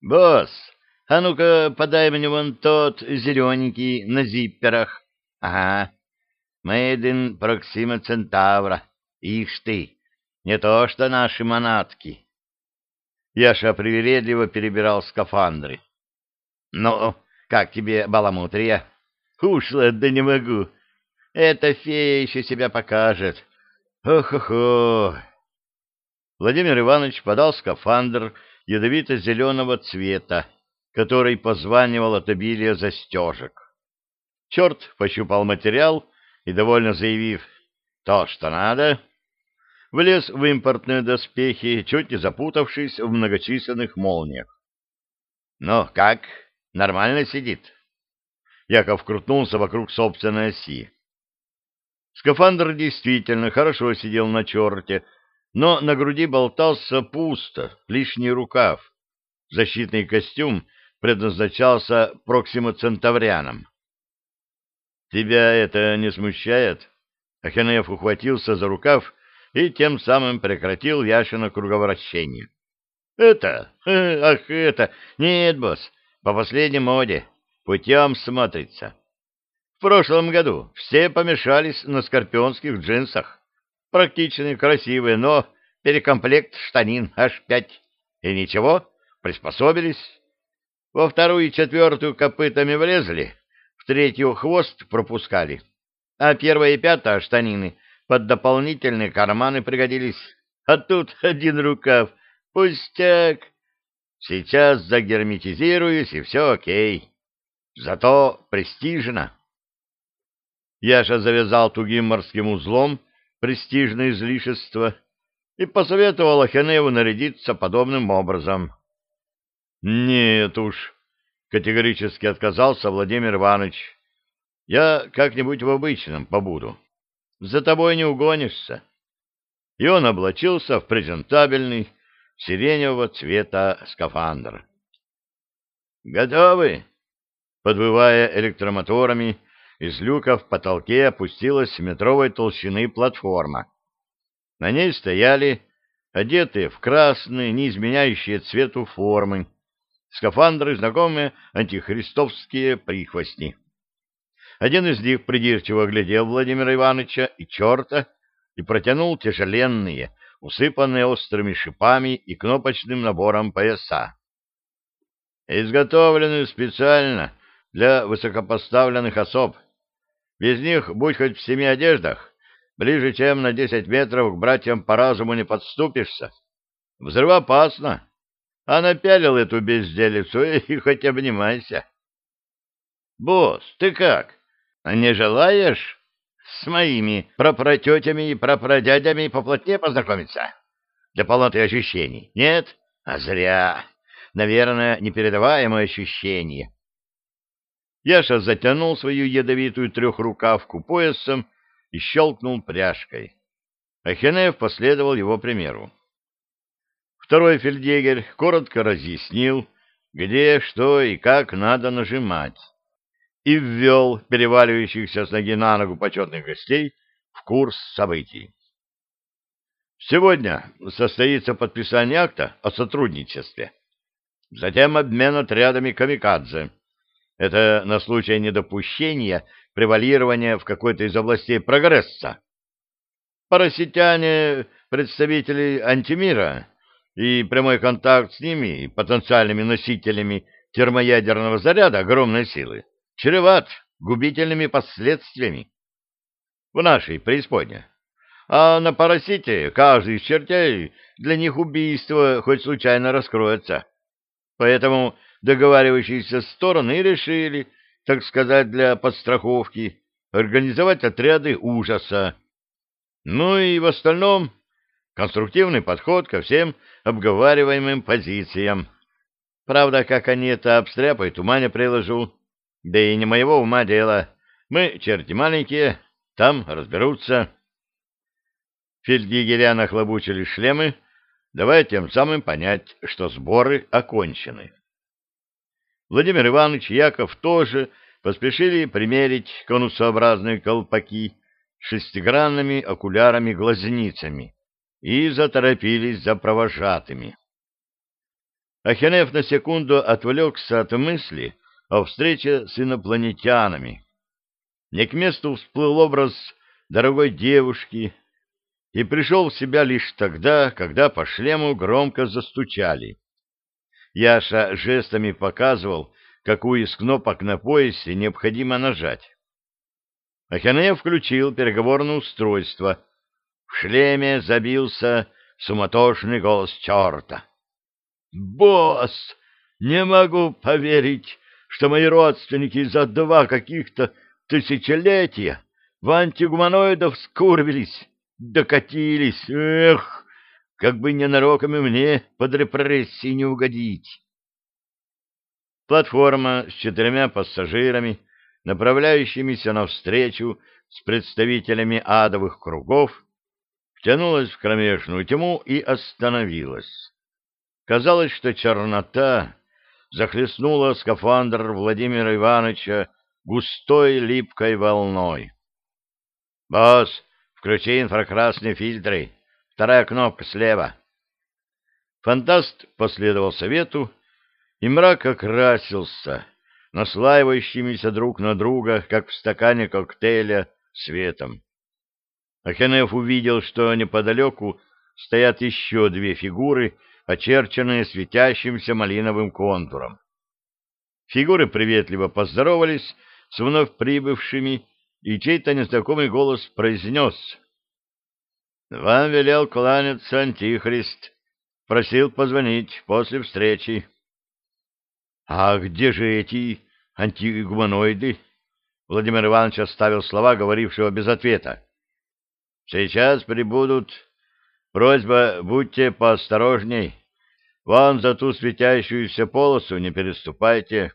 Босс, а ну-ка подай мне вон тот зелененький на зипперах. Ага, in Proxima Centauro. Ишь ты, не то что наши манатки. Яша привередливо перебирал скафандры. — Ну, как тебе баламутрия? — Ушла, да не могу. Эта фея еще себя покажет. Ох-охо! Владимир Иванович подал скафандр ядовито-зеленого цвета, который позванивал от обилия застежек. Черт пощупал материал и, довольно заявив «то, что надо», влез в импортные доспехи, чуть не запутавшись в многочисленных молниях. «Ну, как? Нормально сидит?» Яков крутнулся вокруг собственной оси. Скафандр действительно хорошо сидел на черте, но на груди болтался пусто, лишний рукав. Защитный костюм предназначался проксимоцентаврянам. «Тебя это не смущает?» Ахенеев ухватился за рукав и тем самым прекратил Яшина круговращение. «Это? Ах, это! Нет, босс, по последней моде. Путем смотрится. В прошлом году все помешались на скорпионских джинсах. Практичные, красивые, но перекомплект штанин аж пять. И ничего, приспособились. Во вторую и четвертую копытами влезли, в третью хвост пропускали. А первая и пятая штанины под дополнительные карманы пригодились. А тут один рукав. Пустяк. Сейчас загерметизируюсь, и все окей. Зато престижно. Яша завязал тугим морским узлом престижное излишество и посоветовал Ахеневу нарядиться подобным образом. — Нет уж, — категорически отказался Владимир Иванович. — Я как-нибудь в обычном побуду. За тобой не угонишься. И он облачился в презентабельный сиреневого цвета скафандр. — Готовы? Подвывая электромоторами, из люка в потолке опустилась метровой толщины платформа. На ней стояли, одетые в красные, не изменяющие цвету формы, скафандры, знакомые антихристовские прихвостни. Один из них придирчиво глядел Владимира Ивановича и черта и протянул тяжеленные, усыпанные острыми шипами и кнопочным набором пояса. Изготовленные специально для высокопоставленных особ. Без них, будь хоть в семи одеждах, ближе, чем на десять метров к братьям по разуму не подступишься. Взрывоопасно. А напялил эту безделицу и хоть обнимайся. — Босс, ты как? Не желаешь с моими прапратетями и прапрадядями поплотнее познакомиться? Для полноты ощущений. Нет? А зря. Наверное, непередаваемое ощущение. Яша затянул свою ядовитую трехрукавку поясом и щелкнул пряжкой. Ахенеев последовал его примеру. Второй фельдъегерь коротко разъяснил, где, что и как надо нажимать, и ввел переваливающихся с ноги на ногу почетных гостей в курс событий. Сегодня состоится подписание акта о сотрудничестве, затем обмен отрядами «Камикадзе», это на случай недопущения превалирования в какой-то из областей прогресса. Параситяне — представители антимира, и прямой контакт с ними, потенциальными носителями термоядерного заряда огромной силы, чреват губительными последствиями. В нашей преисподне. А на парасите каждый из чертей для них убийство хоть случайно раскроется. Поэтому договаривающиеся стороны решили, так сказать, для подстраховки, организовать отряды ужаса. Ну и в остальном конструктивный подход ко всем обговариваемым позициям. Правда, как они это обстряпают, ума не приложу. Да и не моего ума дело. Мы, черти маленькие, там разберутся. Фельдъегеря нахлобучили шлемы, давая тем самым понять, что сборы окончены. Владимир Иванович и Яков тоже поспешили примерить конусообразные колпаки с шестигранными окулярами-глазницами и заторопились за провожатыми. Ахенев на секунду отвлекся от мысли о встрече с инопланетянами. Не к месту всплыл образ дорогой девушки и пришел в себя лишь тогда, когда по шлему громко застучали. Яша жестами показывал, какую из кнопок на поясе необходимо нажать. Ахенеев включил переговорное устройство. В шлеме забился суматошный голос черта. «Босс, не могу поверить, что мои родственники за два каких-то тысячелетия в антигуманоидов скурвились, докатились. Эх, как бы ненароком и мне под репрессии не угодить!» Платформа с четырьмя пассажирами, направляющимися навстречу с представителями адовых кругов, втянулась в кромешную тьму и остановилась. Казалось, что чернота захлестнула скафандр Владимира Ивановича густой липкой волной. «Босс, включи инфракрасные фильтры. Вторая кнопка слева». Фантаст последовал совету, и мрак окрасился, наслаивающимися друг на друга, как в стакане коктейля, светом. Ахенеф увидел, что неподалеку стоят еще две фигуры, очерченные светящимся малиновым контуром. Фигуры приветливо поздоровались с вновь прибывшими, и чей-то незнакомый голос произнес. — Вам велел кланяться Антихрист. Просил позвонить после встречи. — А где же эти антигуманоиды? Владимир Иванович оставил слова, говорившего без ответа. — Сейчас прибудут. Просьба, будьте поосторожней. Вон за ту светящуюся полосу не переступайте.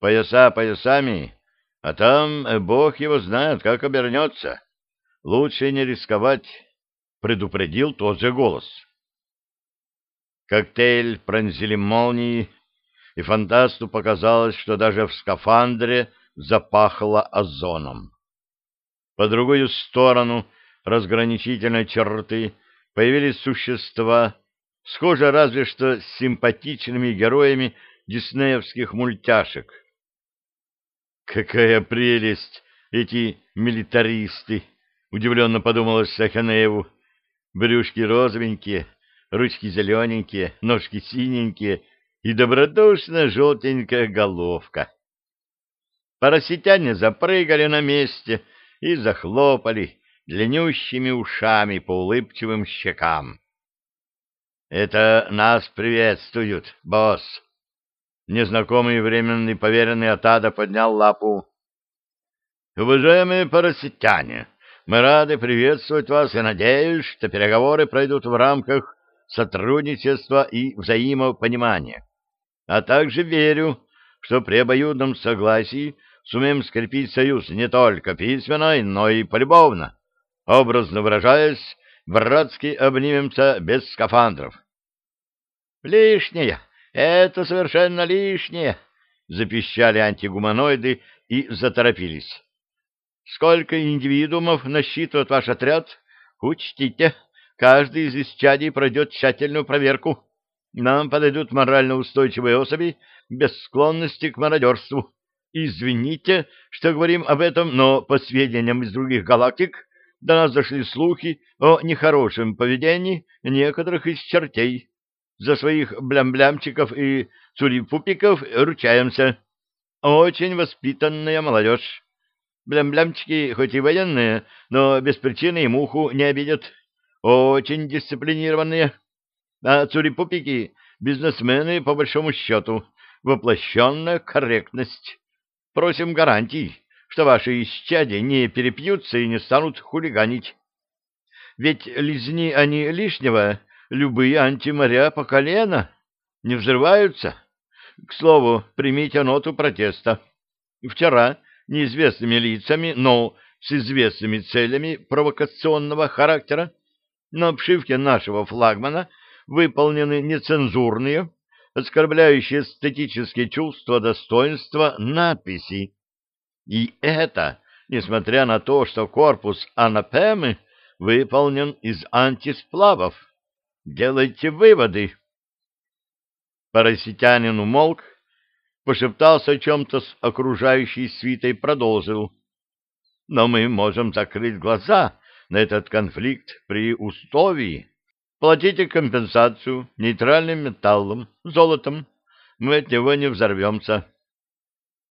Пояса поясами, а там бог его знает, как обернется. Лучше не рисковать, — предупредил тот же голос. Коктейль пронзили молнии, и фантасту показалось, что даже в скафандре запахло озоном. По другую сторону разграничительной черты появились существа, схожи разве что с симпатичными героями диснеевских мультяшек. «Какая прелесть эти милитаристы!» — удивленно подумалось Саханееву. «Брюшки розовенькие, ручки зелененькие, ножки синенькие и добродушная желтенькая головка. Пороситяне запрыгали на месте и захлопали длиннющими ушами по улыбчивым щекам. «Это нас приветствуют, босс!» Незнакомый временный поверенный Атада поднял лапу. «Уважаемые пороситяне, мы рады приветствовать вас и надеюсь, что переговоры пройдут в рамках сотрудничества и взаимопонимания а также верю, что при обоюдном согласии сумеем скрепить союз не только письменно, но и полюбовно. Образно выражаясь, братски обнимемся без скафандров. «Лишнее! Это совершенно лишнее!» — запищали антигуманоиды и заторопились. «Сколько индивидуумов насчитывает ваш отряд? Учтите, каждый из исчадий пройдет тщательную проверку». Нам подойдут морально устойчивые особи без склонности к мародерству. Извините, что говорим об этом, но по сведениям из других галактик до нас дошли слухи о нехорошем поведении некоторых из чертей. За своих блям-блямчиков и цурипупиков ручаемся. Очень воспитанная молодежь. Блям-блямчики хоть и военные, но без причины и муху не обидят. Очень дисциплинированные. А цурипупики — бизнесмены, по большому счету, воплощенная корректность. Просим гарантий, что ваши исчадия не перепьются и не станут хулиганить. Ведь лизни они лишнего, любые антиморя по колено, не взрываются. К слову, примите ноту протеста. Вчера неизвестными лицами, но с известными целями провокационного характера на обшивке нашего флагмана — выполнены нецензурные, оскорбляющие эстетические чувства достоинства надписи. И это, несмотря на то, что корпус анапемы выполнен из антисплавов. Делайте выводы. Параситянин умолк, пошептался о чем-то с окружающей свитой, продолжил. Но мы можем закрыть глаза на этот конфликт при условии. Платите компенсацию нейтральным металлом, золотом. Мы от него не взорвемся.